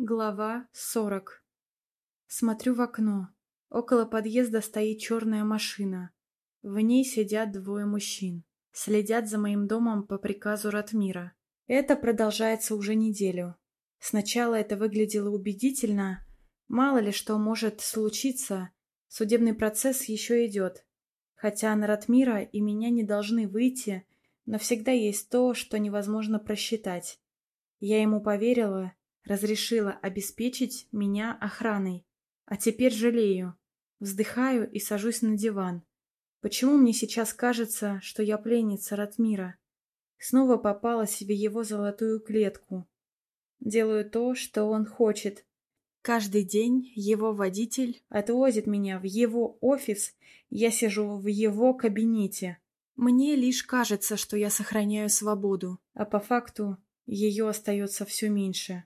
Глава 40 Смотрю в окно. Около подъезда стоит черная машина. В ней сидят двое мужчин. Следят за моим домом по приказу Ратмира. Это продолжается уже неделю. Сначала это выглядело убедительно. Мало ли что может случиться. Судебный процесс еще идет. Хотя на Ратмира и меня не должны выйти, но всегда есть то, что невозможно просчитать. Я ему поверила разрешила обеспечить меня охраной. А теперь жалею. Вздыхаю и сажусь на диван. Почему мне сейчас кажется, что я пленница Ратмира? Снова попалась в его золотую клетку. Делаю то, что он хочет. Каждый день его водитель отвозит меня в его офис, я сижу в его кабинете. Мне лишь кажется, что я сохраняю свободу, а по факту ее остается все меньше.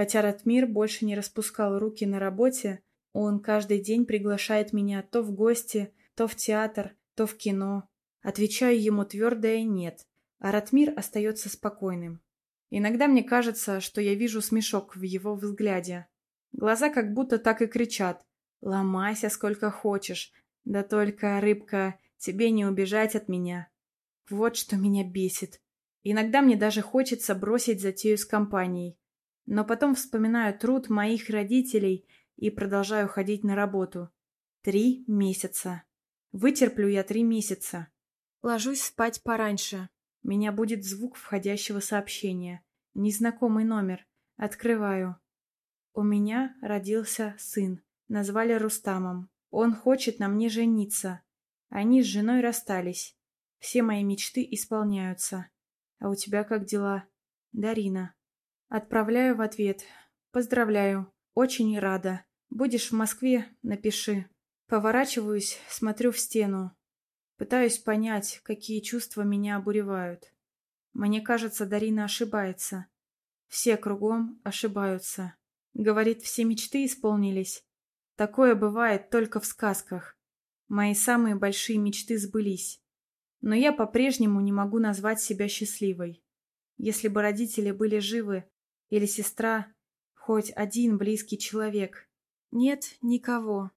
Хотя Ратмир больше не распускал руки на работе, он каждый день приглашает меня то в гости, то в театр, то в кино. Отвечаю ему твердое «нет», а Ратмир остается спокойным. Иногда мне кажется, что я вижу смешок в его взгляде. Глаза как будто так и кричат «Ломайся сколько хочешь, да только, рыбка, тебе не убежать от меня». Вот что меня бесит. Иногда мне даже хочется бросить затею с компанией. Но потом вспоминаю труд моих родителей и продолжаю ходить на работу. Три месяца. Вытерплю я три месяца. Ложусь спать пораньше. Меня будет звук входящего сообщения. Незнакомый номер. Открываю. У меня родился сын. Назвали Рустамом. Он хочет на мне жениться. Они с женой расстались. Все мои мечты исполняются. А у тебя как дела? Дарина. Отправляю в ответ. Поздравляю. Очень рада. Будешь в Москве, напиши. Поворачиваюсь, смотрю в стену. Пытаюсь понять, какие чувства меня обуревают. Мне кажется, Дарина ошибается. Все кругом ошибаются. Говорит, все мечты исполнились. Такое бывает только в сказках. Мои самые большие мечты сбылись. Но я по-прежнему не могу назвать себя счастливой. Если бы родители были живы, или сестра, хоть один близкий человек. Нет никого.